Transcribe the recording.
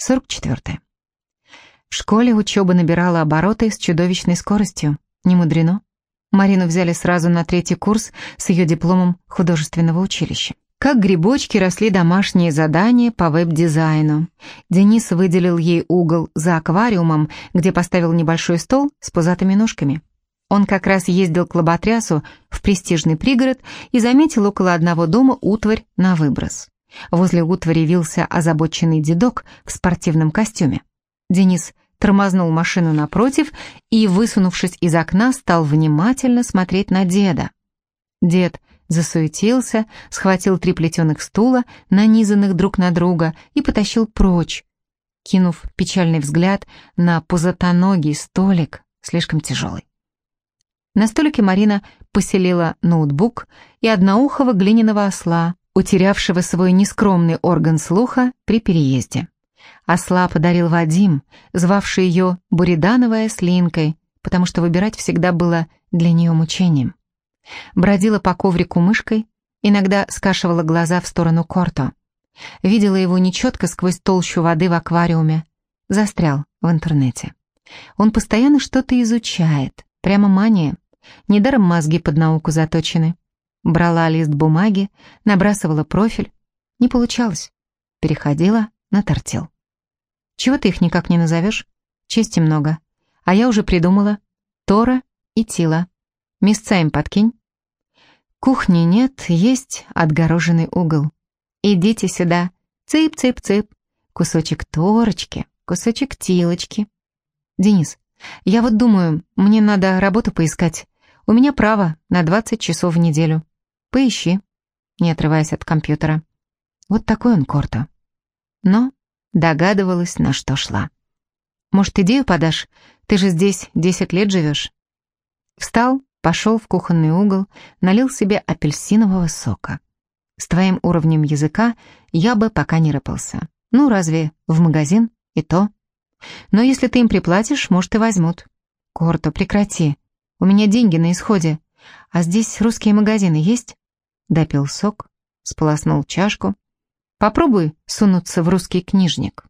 44. В школе учеба набирала обороты с чудовищной скоростью. Не мудрено. Марину взяли сразу на третий курс с ее дипломом художественного училища. Как грибочки росли домашние задания по веб-дизайну. Денис выделил ей угол за аквариумом, где поставил небольшой стол с пузатыми ножками. Он как раз ездил к лоботрясу в престижный пригород и заметил около одного дома утварь на выброс. Возле утвари вился озабоченный дедок в спортивном костюме. Денис тормознул машину напротив и, высунувшись из окна, стал внимательно смотреть на деда. Дед засуетился, схватил три плетеных стула, нанизанных друг на друга, и потащил прочь, кинув печальный взгляд на пузатоногий столик, слишком тяжелый. На столике Марина поселила ноутбук и одноухого глиняного осла, утерявшего свой нескромный орган слуха при переезде. Осла подарил Вадим, звавший ее Буридановой ослинкой, потому что выбирать всегда было для нее мучением. Бродила по коврику мышкой, иногда скашивала глаза в сторону Корто. Видела его нечетко сквозь толщу воды в аквариуме. Застрял в интернете. Он постоянно что-то изучает, прямо мания. Недаром мозги под науку заточены. Брала лист бумаги, набрасывала профиль. Не получалось. Переходила на тортил. Чего ты их никак не назовешь? Чести много. А я уже придумала. Тора и Тила. Места им подкинь. Кухни нет, есть отгороженный угол. Идите сюда. Цып-цып-цып. Кусочек торочки, кусочек тилочки. Денис, я вот думаю, мне надо работу поискать. У меня право на 20 часов в неделю. Поищи, не отрываясь от компьютера. Вот такой он Корто. Но Догадывалась, на что шла. «Может, идею подашь? Ты же здесь десять лет живешь». Встал, пошел в кухонный угол, налил себе апельсинового сока. С твоим уровнем языка я бы пока не рыпался. Ну, разве в магазин и то? Но если ты им приплатишь, может, и возьмут. Корто, прекрати. У меня деньги на исходе. А здесь русские магазины есть? Допил сок, сполоснул чашку, Попробуй сунуться в русский книжник.